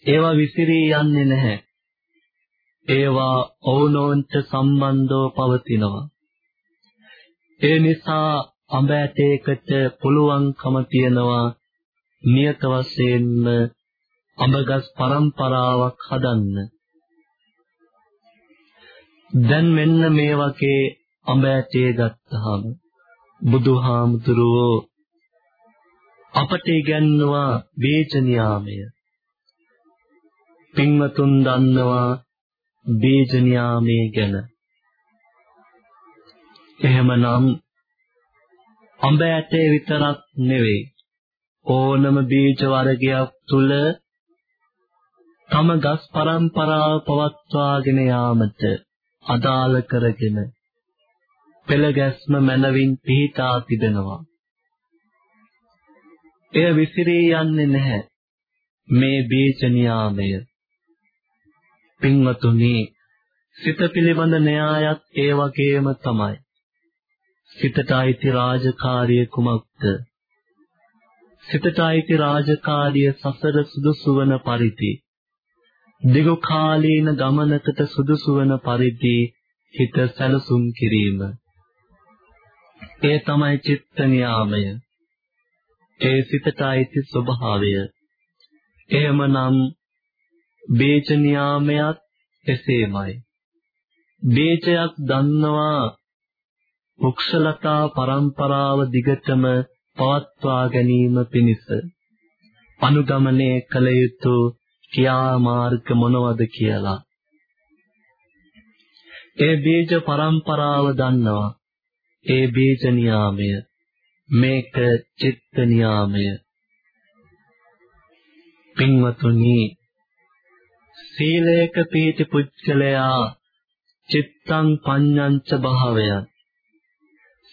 ඒවා විසිරී යන්නේ නැහැ. ඒවා ඕනෝන්ට සම්බන්ධව පවතිනවා. ඒ නිසා අඹ ඇටයකට පුළුවන්කම තියනවා නියත වශයෙන්ම අඹගස් පරම්පරාවක් හදන්න. දැන් මෙන්න මේ වගේ අඹ ඇටේ ගත්තාම බුදුහාමුදුරුවෝ අපට ඉගන්නවා බීජ නියාමය. පින්වතුන් දන්නවා බීජ නියාමයේ ගැන. එහෙමනම් අඹ ඇටේ විතරක් නෙවෙයි ඕනම බීජ වර්ගයක් තුල තම ගස් පරම්පරාව පවත්වාගෙන යාමට අදාළ කරගෙන පෙළ ගැස්ම මනවින් පිහිටා තිබෙනවා. එය විසිරී යන්නේ නැහැ. මේ බීජ නියාමය. පින්වතුනි සිත පිළිබඳ න්‍යායත් ඒ වගේම තමයි. සිතට අයිති රාජකාරිය කුමක්ද? සිතට අයිති රාජකාරිය සසර සුදුසු වන පරිදි දිගු කාලීන ගමනකට සුදුසු වන පරිදි හිත සැලසුම් කිරීම. ඒ තමයි චිත්ත නියාමය. ඒ සිතට අයිති ස්වභාවය. එහෙමනම් බේච නියාමයක් එසේමයි. බේචයක් දන්නවා වෘක්ෂලතා පරම්පරාව දිගටම පවත්වා ගැනීම පිණිස අනුගමනය කළ යුතු ක්‍රියාමාර්ග මොනවද කියලා. ඒ බීජ පරම්පරාව දන්නවා. ඒ බීජ නියාමය මේක චිත්ත නියාමය. පින්වතුනි සීලයක පීති පුච්චලයා චිත්තං පඤ්ඤංච භාවය.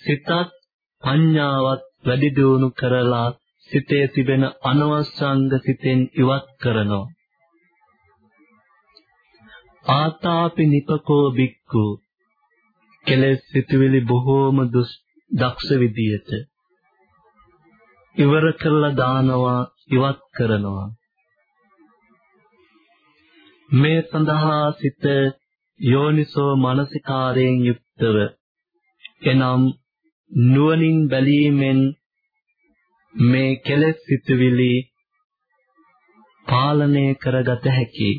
සිතත් පඤ්ඤාවත් වැඩි දියුණු කරලා සිතේ තිබෙන අනවශ්‍ය අංග සිතෙන් ඉවත් කරනවා. ආතාපි නිපකෝ බික්කු කෙලෙස් සිතුවිලි බොහෝම දක්ෂ විදියට ඉවර කරලා දානවා ඉවත් කරනවා මේ සඳහා සිත යෝනිසෝ මනසිකාරයෙන් යුක්තව එනම් නුවණින් බැලීමෙන් මේ කෙලෙස් සිතුවිලි පාලනය කරගත හැකියි.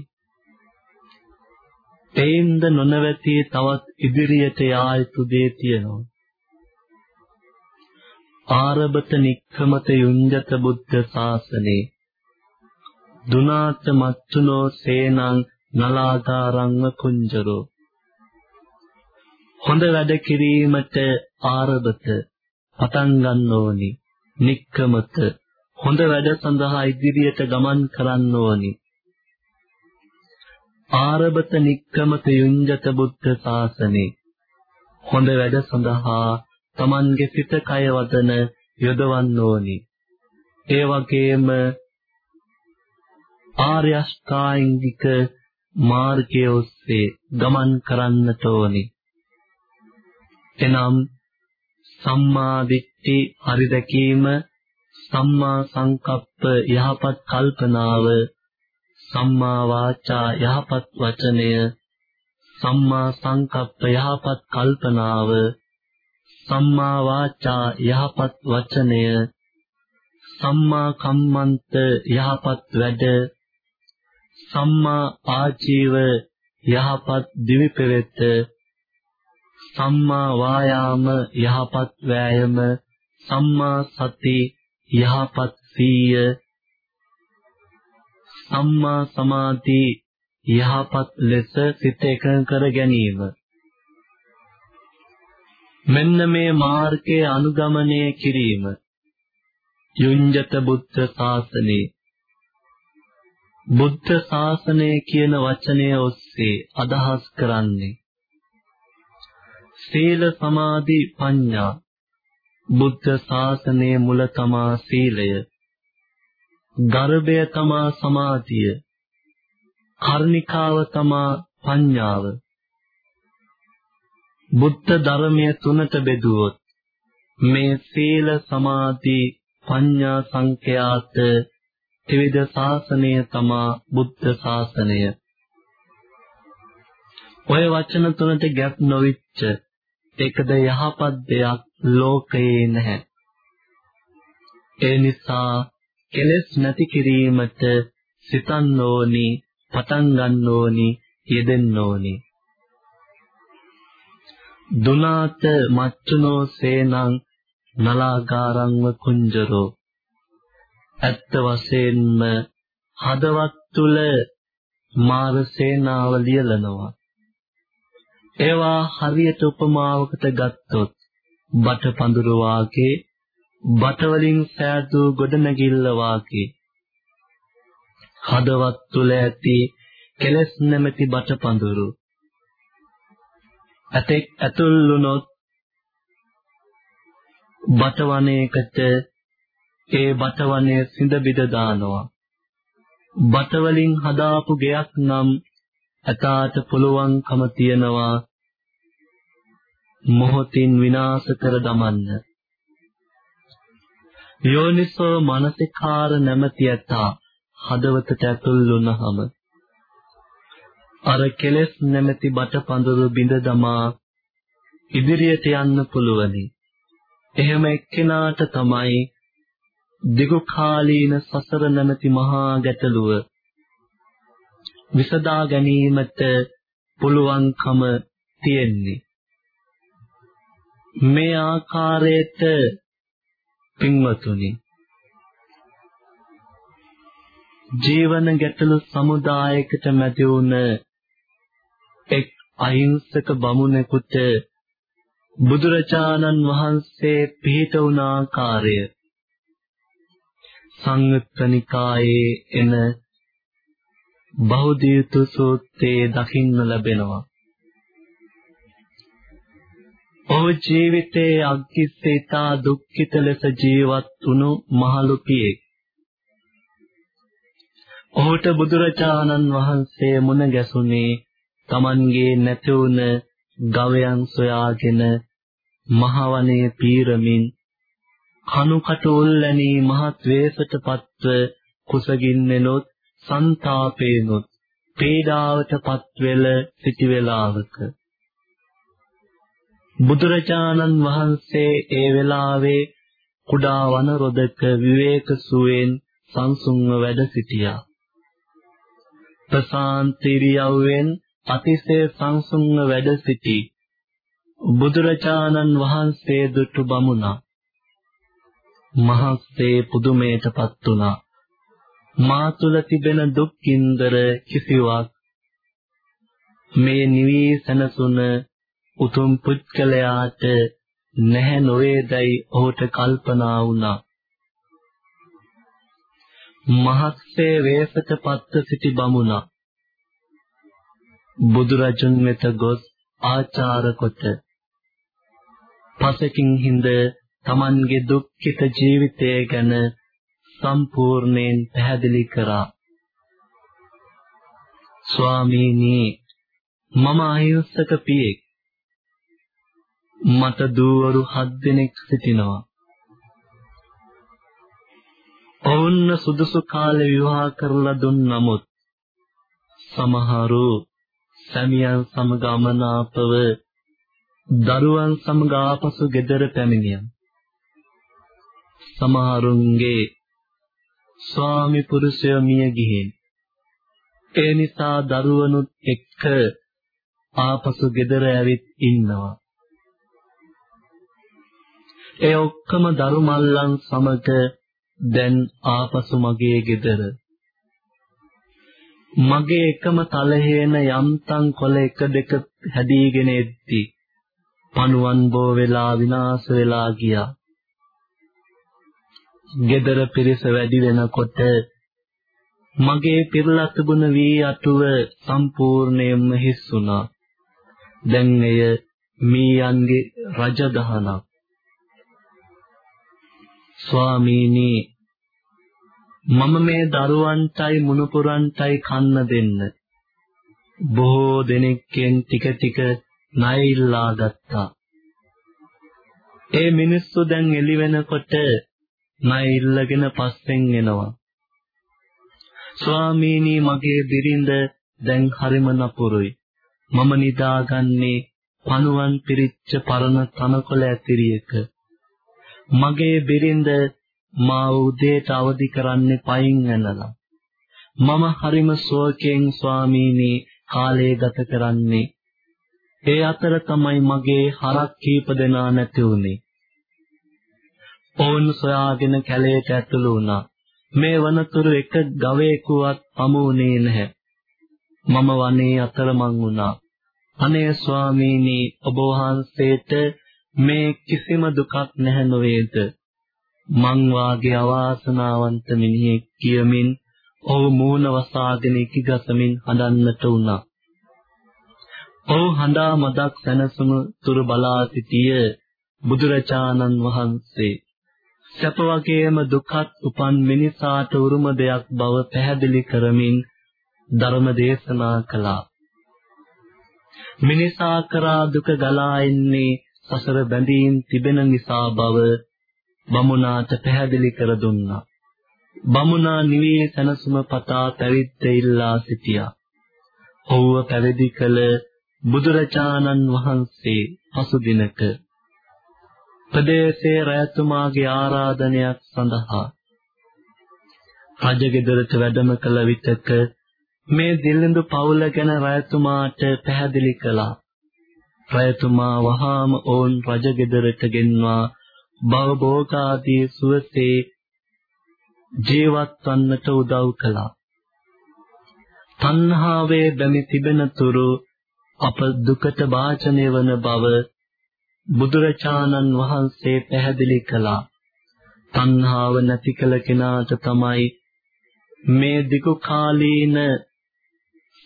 තේන්ද නොනවති තවත් ඉදිරියට යා යුතු දේ තියෙනවා. ආරබත නික්කමත යුඤ්ජත බුද්ධ ශාසනේ. දුනාත මච්චුනෝ සේනං නලාගාරංව කුංජරෝ. හොඳ වැඩ කිරීමට ආරබත පටන් ගන්න ඕනි නික්කමත හොඳ වැඩ සඳහා ඉදිරියට ගමන් කරන්න ඕනි ආරබත නික්කමත යුංජත බුද්ධ ශාසනේ හොඳ වැඩ සඳහා Tamange සිත කය වදන යොදවන්න ඕනි ඒ වගේම ආර්ය අෂ්ටාංගික මාර්ගයේ ඔස්සේ ගමන් කරන්නට ඕනි. එනම් සම්මා දිට්ඨි හරි දැකීම, සම්මා සංකප්ප යහපත් කල්පනාව, සම්මා වාචා යහපත් වචනය, සම්මා සංකප්ප යහපත් කල්පනාව, සම්මා වාචා යහපත් වචනය, සම්මා කම්මන්ත යහපත් වැඩ සම්මා ආජීව යහපත් දිවි පෙරෙත සම්මා වායාම යහපත් වෑයම සම්මා සති යහපත් සීය සම්මා සමාධි යහපත් ලෙස සිත එකඟ කර ගැනීම. මෙන්න මේ මාර්ගයේ අනුගමනය කිරීම. යුඤ්ජත බුද්ධ ශාසනේ බුද්ධ ශාසනය කියන වචනය ඔස්සේ අදහස් කරන්නේ සීල සමාධි ප්‍රඥා. බුද්ධ ශාසනයේ මුල තමා සීලය. ගර්භය තමා සමාධිය කර්ණිකාව තමා ප්‍රඥාව බුද්ධ ධර්මයේ තුනට බෙදුවොත් මේ සීල සමාධි ප්‍රඥා සංඛ්‍යාත ත්‍රිවිධ ශාසනය තමා බුද්ධ ශාසනය. ඔය වචන තුනට ගැප් නොවිච්ච එකද යහපත් දෙයක් ලෝකයේ නැහැ. ඒ නිසා කෙලෙස් නැති කිරීමට සිතන්න ඕනි, පටන් ගන්න ඕනි, යෙදෙන්න ඕනි. දුනාත මච්චුනෝ සේනං නලාගාරංව කුංජරෝ ඇත්ත වශයෙන්ම හදවත් තුල මාර සේනාව ලියලනවා. ඒවා හරියට උපමාවකට ගත්තොත් බට පඳුර වාගේ බට වලින් සෑදූ ගොඩනැගිල්ල වාගේ හදවත් තුල ඇති කෙලස් නැමැති බට පඳුරු ඇතෙක් ඇතුල් වුණොත් බට වනයේකට ඒ බටවනේ සිඳ බිඳ දානවා. බට වලින් හදාපු ගෙයක් නම් ඇතාට පුළුවන්කම තියනවා මොහොතින් විනාශ කර දමන්න. යෝනිසෝ මනසිකාර නැමැති යතා හදවතට ඇතුල් වුණහම අර කෙලෙස් නැමැති බට පඳුරු බිඳ දමා ඉදිරියට යන්න පුළුවනි. එහෙම එක්කෙනාට තමයි දිගු කාලීන සසර නැමැති මහා ගැටලුව විසදා ගැනීමට පුළුවන්කම තියෙන්නේ. මේ ආකාරයට පින්වතුනි ජීවන ගැටලු සමුදායකට මැදි වුණ එක් අහිංසක බමුණෙකුට බුදුරජාණන් වහන්සේ පිහිට වුණ ආකාරය සංයුත්තනිකායේ එන බෞද්ධ සූත්‍රයේ දකින්න ලැබෙනවා. ඔහු ජීවිතයේ අග්ගිස්සේතා දුක්ඛිත ලෙස ජීවත් වුණු මහලු පියෙක්. ඔහුට බුදුරජාණන් වහන්සේ මුණ ගැසුනේ Tamanගේ නැති වුණ ගවයන් සොයාගෙන මහවනයේ පීරමින් කනුකට උල්ලැනී මහත් වේසටපත්ව කුසගින්නෙනොත් ਸੰతాපේනොත් පීඩාවටපත් වෙල සිටි වේලාවක බුදුරජාණන් වහන්සේ ඒ වෙලාවේ කුඩා වන රොදක විවේක සුවෙන් සංසුන්ව වැඩ සිටියා. ප්‍රසාන්තිරියවෙන් අතිශය සංසුන්ව වැඩ සිටි බුදුරජාණන් වහන්සේ දුටු බමුණා මහත්සේ පුදුමයටපත් වුණා. මා තුල තිබෙන දුක් කින්දර කිසිවක් මේ නිවි සනසුන උතුම් පුත්කලයාට නැහැ නොවේදයි ඔහුට කල්පනා වුණා. මහත්සේ වේසට පත්ත සිටි බමුණා. බුදුරජුන් වෙත ගොස් ආචාර කොට පසකින් හිඳ Tamanගේ දුක්ඛිත ජීවිතය ගැන සම්පූර්ණයෙන් පැහැදිලි කරා. ස්වාමීනි මම අහිංසක පියෙක්. මට දූවරු හත් දෙනෙක් සිටිනවා. ඔවුන් සුදුසු කාලේ විවාහ කරලා දුන් නමුත් සමහරු සැමියන් සමග අමනාපව දරුවන් සමග ආපසු ගෙදර පැමිණියා. සමහරුන්ගේ ස්වාමි පුරුෂය මිය ගිහින් ඒ නිසා දරුවනුත් එක්ක ආපසු ගෙදර ඇවිත් ඉන්නවා. ඒ ඔක්කොම දරු මල්ලන් සමග දැන් ආපසු මගේ ගෙදර මගේ එකම තලහේන යම්තම් කොළ එක දෙක හැදීගෙන එද්දි පණුවන් බෝ වෙලා විනාශ වෙලා ගියා. ගෙදර පිරිස වැඩි වෙනකොට මගේ පිරලා තිබුණ වී අටුව සම්පූර්ණයෙන්ම හිස් වුණා. දැන් එය මීයන්ගේ රජදහනක්. ස්වාමීනි මම මේ දරුවන්ටයි මුණුපුරන්ටයි කන්න දෙන්න බොහෝ දෙනෙක්ගෙන් ටික ටික ණය ඉල්ලා ගත්තා. ඒ මිනිස්සු දැන් එළි වෙනකොට ණය ඉල්ලගෙන පස්සෙන් එනවා. ස්වාමීනි මගේ බිරිඳ දැන් හරිම නපුරුයි. මම නිදාගන්නේ පණුවන් පිරිච්ච පරණ තනකොළ ඇතිරියක. මගේ බිරිඳ මා උදේට අවදි කරන්නේ පයින් ඇනලා. මම හරිම ශෝකයෙන් ස්වාමීනි කාලය ගත කරන්නේ. ඒ අතර තමයි මගේ හරක් කීප දෙනා නැති වුනේ. ඕන් සොයාගෙන කැලේට ඇතුළු වුණා. මේ වනතුරු එක ගවයෙකුවත් හමුුනේ නැහැ. මම වනේ අතරමං වුණා. අනේ ස්වාමීනි ඔබ වහන්සේට මේ කිසිම දුකක් නැහැ නොවේද මං වාගේ අවාසනාවන්ත මිනිහෙක් කියමින් ඔහු මූණ වසාගෙන ඉකිගසමින් හඬන්නට වුණා. ඔහු හඬා මදක් සැනසුණු තුරු බලා සිටිය බුදුරජාණන් වහන්සේ සැප වගේම දුකත් උපන් මිනිසාට උරුම දෙයක් බව පැහැදිලි කරමින් ධර්ම දේශනා කළා. මිනිසා කරා දුක ගලා එන්නේ සසර බැඳීම් තිබෙන නිසා බව බමුණාට පැහැදිලි කර දුන්නා. බමුණා නිවී සනසුම පතා පැවිද්ද ඉල්ලා සිටියා. ඔහුව පැවිදි කළ බුදුරජාණන් වහන්සේ පසු දිනක ප්‍රදේශයේ රයතුමාගේ ආරාධනයක් සඳහා රජගෙදරට වැඩම කළ විටක මේ දිල්ලඳු පවුල ගැන රයතුමාට පැහැදිලි කළා. රයතුමා වහාම ඕන් රජගෙදරට ගෙන්වා භවභෝගාදී සුවසේ ජීවත් වන්නට උදව් කළා. තණ්හාවේ බැමි තිබෙන තුරු අප දුකට වාචනය වන බව බුදුරජාණන් වහන්සේ පැහැදිලි කළා. තණ්හාව නැති කළ කෙනාට තමයි මේ දිගු කාලීන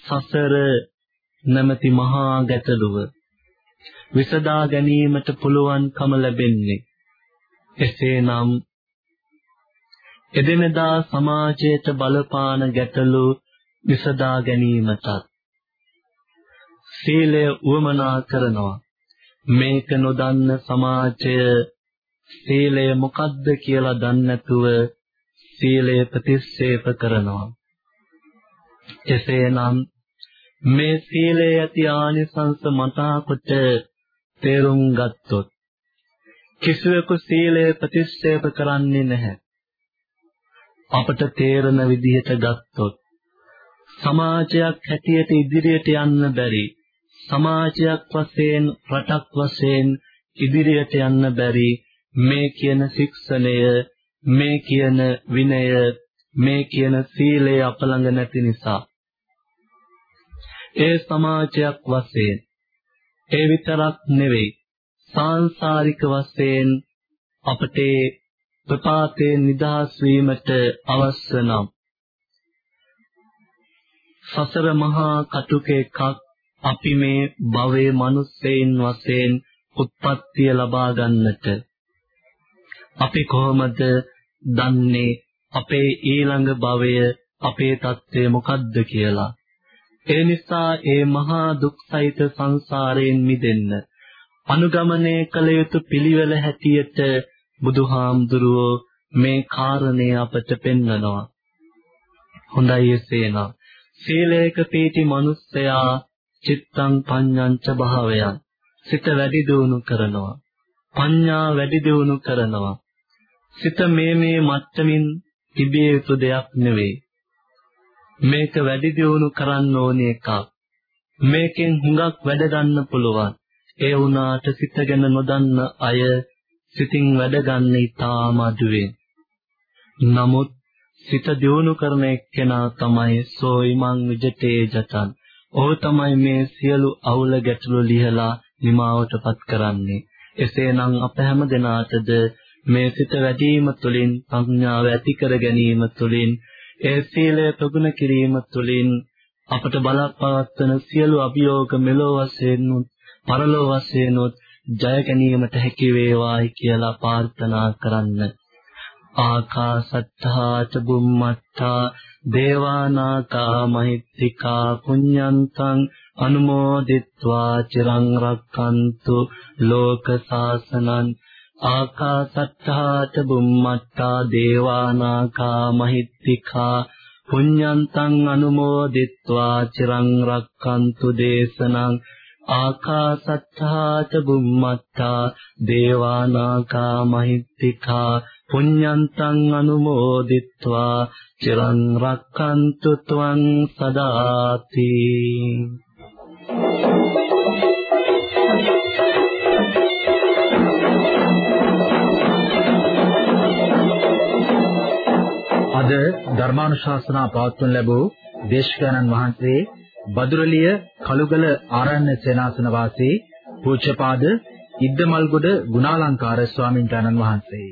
සසර නැමැති මහා ගැටලුව විසදා ගැනීමට පුළුවන්කම ලැබෙන්නේ. එසේනම් එදිනදා සමාජයට බලපාන ගැටලු විසදා ගැනීමටත් සීලය උවමනා කරනවා. මේක නොදන්න සමාජය සීලය මොකද්ද කියලා දන්නේ නැතුව සීලය ප්‍රතික්ෂේප කරනවා. එසේනම් මේ සීලයේ ඇති ආනිසංස මතා කොට තේරුම් ගත්තොත් කිසිවෙකු සීලය ප්‍රතික්ෂේප කරන්නේ නැහැ. අපට තේරෙන විදිහට ගත්තොත් සමාජයක් හැටියට ඉදිරියට යන්න බැරි සමාජයක් වශයෙන් රටක් වශයෙන් ඉදිරියට යන්න බැරි මේ කියන ශික්ෂණය මේ කියන විනය මේ කියන සීලය අප ළඟ නැති නිසා ඒ සමාජයක් වශයෙන් ඒ විතරක් නෙවෙයි සාංශාරික වශයෙන් අපට ප්‍රපාතේ නිදහස් වීමට අවශ්‍ය නම්. සසර මහා කටුක එකක් අපි මේ භවයේ මිනිස්සෙයින් වශයෙන් උත්පත්තිය ලබා ගන්නට. අපි කොහොමද දන්නේ අපේ ඊළඟ භවය අපේ தත්ත්වය මොකද්ද කියලා? ඒ නිසා ඒ මහා දුක් සහිත සංසාරයෙන් මිදෙන්න අනුගමනය කළ යුතු පිළිවෙල හැටියට බුදුහාමුදුරුවෝ මේ කාරණේ අපට පෙන්වනවා. හොඳයි එසේනම් සීලයක පීටි මිනිස්සයා චිත්තං පඤ්ඤංච භාවයන් සිත වැඩි දියුණු කරනවා. පඤ්ඤා වැඩි දියුණු කරනවා. සිත මේ මේ මට්ටමින් තිබිය යුතු දෙයක් නෙවෙයි. මේක වැඩි දියුණු කරන්න ඕනේ එකක්. මේකෙන් හුඟක් වැඩ ගන්න පුළුවන්. ඒ වුණාට සිත ගැන නොදන්න අය සිතින් වැඩ ගන්න ඉතාම අඩුවෙන්. නමුත් සිත දියුණු කරන එක්කෙනා තමයි සෝයිමං විජිතේ ජතන්. ඔහු තමයි මේ සියලු අවුල ගැටලු ලිහලා නිමාවටපත් කරන්නේ. එසේනම් අප හැම දිනාටද මේ සිත වැඩිම තුළින් ප්‍රඥාව ඇති කර ගැනීම තුළින් ඒ සීලය ප්‍රගුණ කිරීම තුළින් අපට බලපවත්වන සියලු අභියෝග මෙලොව වශයෙන් පරලොව වශයෙන් ජය ගැනීමට හැකි වේවායි කියලා ප්‍රාර්ථනා කරන්න. ආකාසත්තා ච බුම්මත්තා දේවානාගා මහිත්‍තිකා පුඤ්ඤන්තං අනුමෝදිත්වා චිරං රක්칸තු ලෝක සාසනං ආකාසත්තා ච බුම්මත්තා දේවානාගා මහිත්‍තිකා පුඤ්ඤන්තං අනුමෝදිත්වා චිරං රක්칸තු දේශනං ආකාසත්තා ච බුම්මත්තා දේවානාගා මහිත්‍තිකා පුඤ්ඤන්තං අනුමෝදිත්වා චිරං රක්칸තු ත්වං සදාති අද ධර්මානුශාසනා පවත්වනු ලැබූ දේශකයන්න් වහන්සේ බදුරලිය කළුගල ආරණ්‍ය සේනාසන වාසී පූජ්‍යපාද ඉද්දමල්ගොඩ ගුණාලංකාර ස්වාමින්වහන්සේ